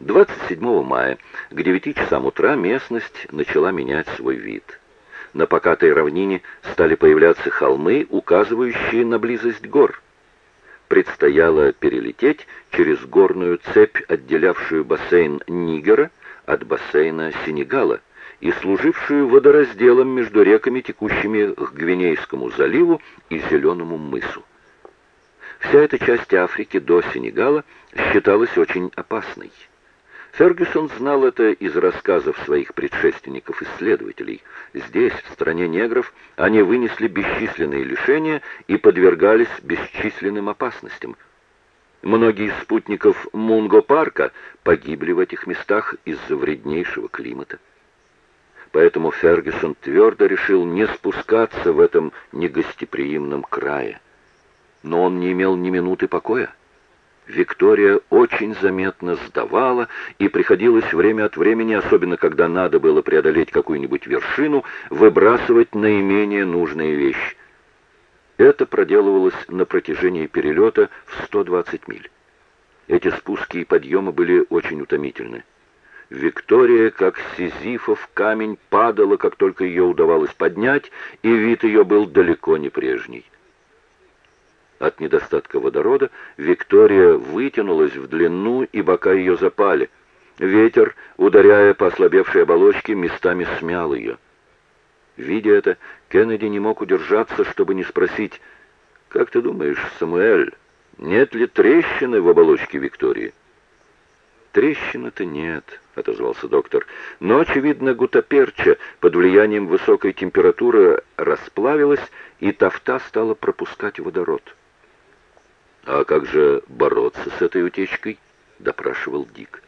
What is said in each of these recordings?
27 мая к 9 часам утра местность начала менять свой вид. На покатой равнине стали появляться холмы, указывающие на близость гор. Предстояло перелететь через горную цепь, отделявшую бассейн Нигера от бассейна Сенегала и служившую водоразделом между реками, текущими к Гвинейскому заливу и Зеленому мысу. Вся эта часть Африки до Сенегала считалась очень опасной. Фергюсон знал это из рассказов своих предшественников-исследователей. Здесь, в стране негров, они вынесли бесчисленные лишения и подвергались бесчисленным опасностям. Многие из спутников Мунго-парка погибли в этих местах из-за вреднейшего климата. Поэтому Фергюсон твердо решил не спускаться в этом негостеприимном крае. Но он не имел ни минуты покоя. Виктория очень заметно сдавала, и приходилось время от времени, особенно когда надо было преодолеть какую-нибудь вершину, выбрасывать наименее нужные вещи. Это проделывалось на протяжении перелета в 120 миль. Эти спуски и подъемы были очень утомительны. Виктория, как сизифов камень, падала, как только ее удавалось поднять, и вид ее был далеко не прежний. От недостатка водорода Виктория вытянулась в длину, и бока ее запали. Ветер, ударяя по ослабевшей оболочке, местами смял ее. Видя это, Кеннеди не мог удержаться, чтобы не спросить, «Как ты думаешь, Самуэль, нет ли трещины в оболочке Виктории?» «Трещины-то нет», — отозвался доктор, «но, очевидно, гутаперча под влиянием высокой температуры расплавилась, и тафта стала пропускать водород». «А как же бороться с этой утечкой?» — допрашивал Дик.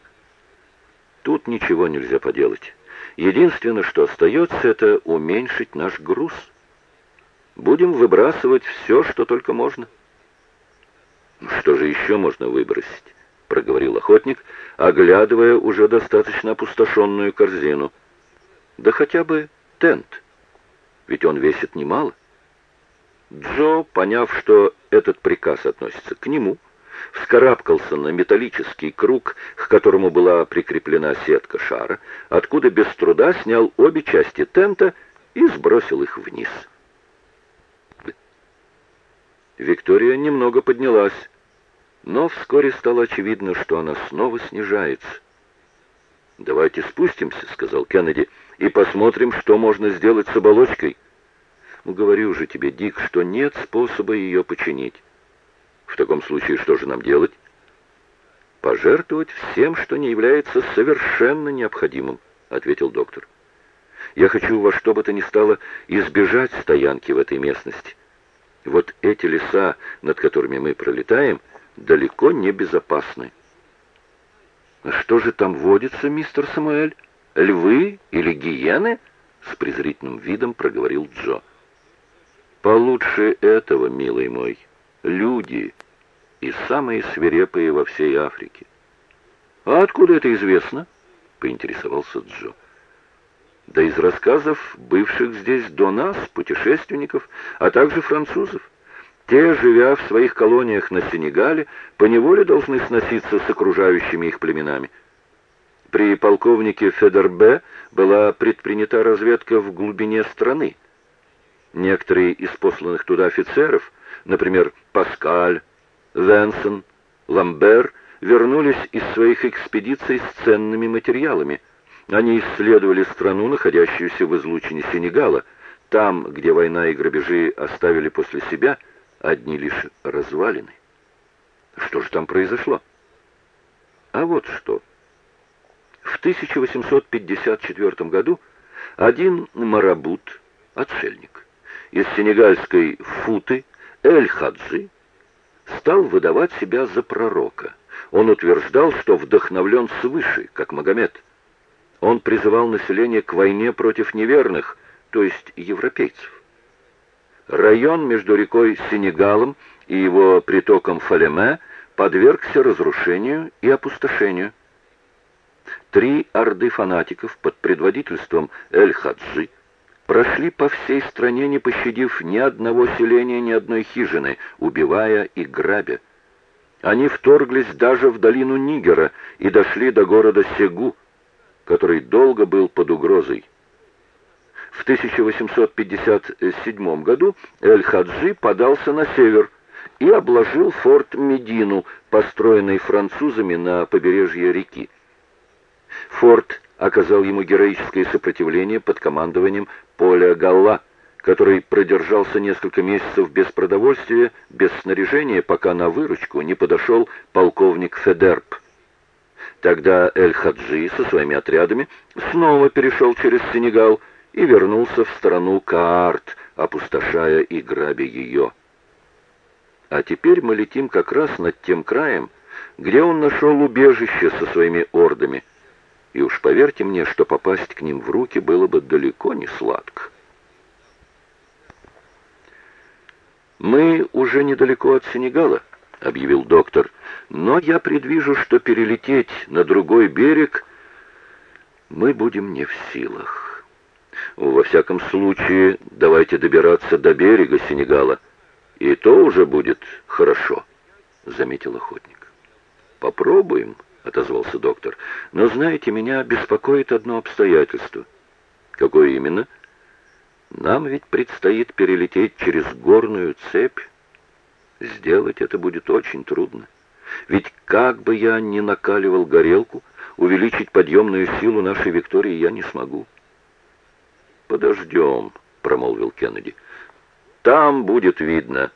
«Тут ничего нельзя поделать. Единственное, что остается, это уменьшить наш груз. Будем выбрасывать все, что только можно». «Что же еще можно выбросить?» — проговорил охотник, оглядывая уже достаточно опустошенную корзину. «Да хотя бы тент, ведь он весит немало». Джо, поняв, что этот приказ относится к нему, вскарабкался на металлический круг, к которому была прикреплена сетка шара, откуда без труда снял обе части тента и сбросил их вниз. Виктория немного поднялась, но вскоре стало очевидно, что она снова снижается. «Давайте спустимся», — сказал Кеннеди, — «и посмотрим, что можно сделать с оболочкой». Говорю же тебе, Дик, что нет способа ее починить. В таком случае что же нам делать? Пожертвовать всем, что не является совершенно необходимым, ответил доктор. Я хочу во что бы то ни стало избежать стоянки в этой местности. Вот эти леса, над которыми мы пролетаем, далеко не безопасны. А что же там водится, мистер Самуэль? Львы или гиены? С презрительным видом проговорил Джо. Получше этого, милый мой, люди и самые свирепые во всей Африке. А откуда это известно? поинтересовался Джо. Да из рассказов бывших здесь до нас путешественников, а также французов. Те, живя в своих колониях на Сенегале, поневоле должны сноситься с окружающими их племенами. При полковнике Федербе была предпринята разведка в глубине страны. Некоторые из посланных туда офицеров, например, Паскаль, Венсон, Ламбер, вернулись из своих экспедиций с ценными материалами. Они исследовали страну, находящуюся в излучине Сенегала, там, где война и грабежи оставили после себя одни лишь развалины. Что же там произошло? А вот что. В 1854 году один марабут, отшельник, из сенегальской Футы Эль-Хаджи стал выдавать себя за пророка. Он утверждал, что вдохновлен свыше, как Магомед. Он призывал население к войне против неверных, то есть европейцев. Район между рекой Сенегалом и его притоком Фалеме подвергся разрушению и опустошению. Три орды фанатиков под предводительством Эль-Хаджи прошли по всей стране, не пощадив ни одного селения, ни одной хижины, убивая и грабя. Они вторглись даже в долину Нигера и дошли до города Сегу, который долго был под угрозой. В 1857 году Эль-Хаджи подался на север и обложил форт Медину, построенный французами на побережье реки. Форт оказал ему героическое сопротивление под командованием Поля Галла, который продержался несколько месяцев без продовольствия, без снаряжения, пока на выручку не подошел полковник Федерп. Тогда Эль-Хаджи со своими отрядами снова перешел через Сенегал и вернулся в страну Каарт, опустошая и грабя ее. А теперь мы летим как раз над тем краем, где он нашел убежище со своими ордами. И уж поверьте мне, что попасть к ним в руки было бы далеко не сладко. «Мы уже недалеко от Сенегала», — объявил доктор, «но я предвижу, что перелететь на другой берег мы будем не в силах. Во всяком случае, давайте добираться до берега Сенегала, и то уже будет хорошо», — заметил охотник. «Попробуем», — отозвался доктор, «но, знаете, меня беспокоит одно обстоятельство». «Какое именно?» Нам ведь предстоит перелететь через горную цепь. Сделать это будет очень трудно. Ведь как бы я ни накаливал горелку, увеличить подъемную силу нашей Виктории я не смогу. «Подождем», — промолвил Кеннеди. «Там будет видно».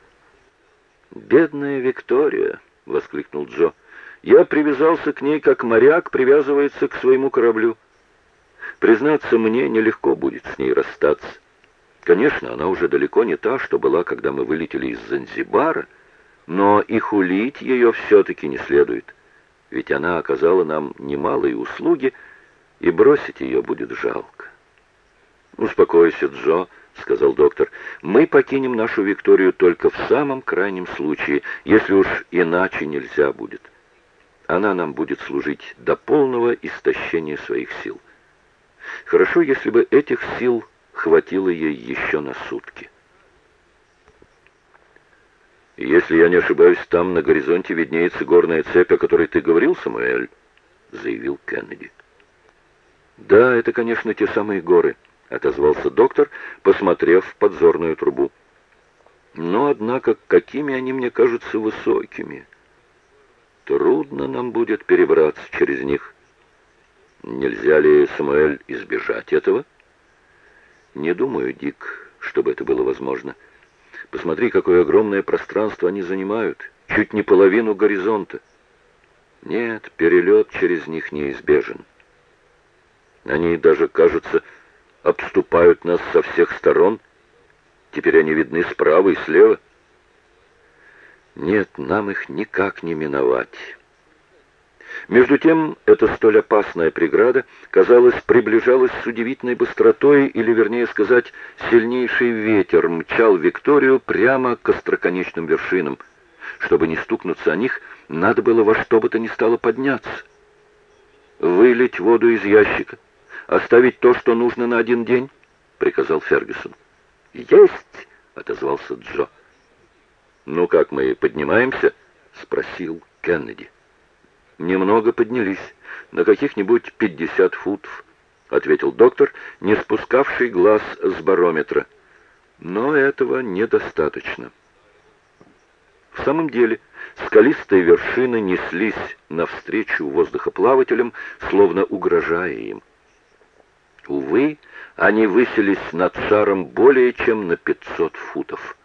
«Бедная Виктория», — воскликнул Джо. «Я привязался к ней, как моряк привязывается к своему кораблю. Признаться, мне нелегко будет с ней расстаться. Конечно, она уже далеко не та, что была, когда мы вылетели из Занзибара, но и хулить ее все-таки не следует, ведь она оказала нам немалые услуги, и бросить ее будет жалко. «Успокойся, Джо», — сказал доктор, — «мы покинем нашу Викторию только в самом крайнем случае, если уж иначе нельзя будет. Она нам будет служить до полного истощения своих сил. Хорошо, если бы этих сил хватило ей еще на сутки. «Если я не ошибаюсь, там на горизонте виднеется горная цепь, о которой ты говорил, Самуэль», — заявил Кеннеди. «Да, это, конечно, те самые горы», — отозвался доктор, посмотрев в подзорную трубу. «Но, однако, какими они мне кажутся высокими. Трудно нам будет перебраться через них. Нельзя ли, Самуэль, избежать этого?» Не думаю, Дик, чтобы это было возможно. Посмотри, какое огромное пространство они занимают. Чуть не половину горизонта. Нет, перелет через них неизбежен. Они даже, кажется, обступают нас со всех сторон. Теперь они видны справа и слева. Нет, нам их никак не миновать». Между тем, эта столь опасная преграда, казалось, приближалась с удивительной быстротой, или, вернее сказать, сильнейший ветер мчал Викторию прямо к остроконечным вершинам. Чтобы не стукнуться о них, надо было во что бы то ни стало подняться. «Вылить воду из ящика, оставить то, что нужно на один день», — приказал Фергюсон. «Есть!» — отозвался Джо. «Ну как мы поднимаемся?» — спросил Кеннеди. «Немного поднялись, на каких-нибудь пятьдесят футов», — ответил доктор, не спускавший глаз с барометра. «Но этого недостаточно». В самом деле, скалистые вершины неслись навстречу воздухоплавателям, словно угрожая им. Увы, они высились над шаром более чем на пятьсот футов.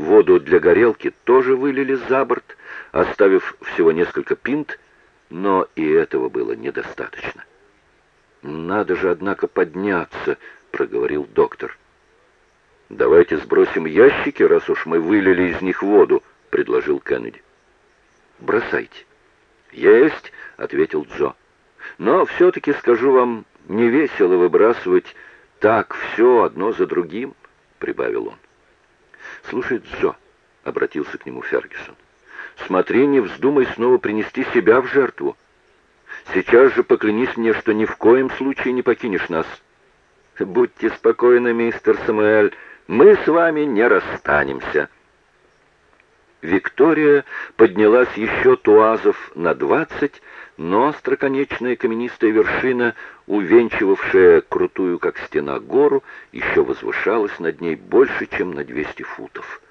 Воду для горелки тоже вылили за борт, оставив всего несколько пинт, но и этого было недостаточно. «Надо же, однако, подняться», — проговорил доктор. «Давайте сбросим ящики, раз уж мы вылили из них воду», — предложил Кеннеди. «Бросайте». «Есть», — ответил Джо. «Но все-таки, скажу вам, не весело выбрасывать так все одно за другим», — прибавил он. «Слушай, Джо», — обратился к нему Фергюсон, — Смотри, не вздумай снова принести себя в жертву. Сейчас же поклянись мне, что ни в коем случае не покинешь нас. Будьте спокойны, мистер Самуэль, мы с вами не расстанемся». Виктория поднялась еще туазов на двадцать, но остроконечная каменистая вершина, увенчивавшая крутую, как стена, гору, еще возвышалась над ней больше, чем на двести футов.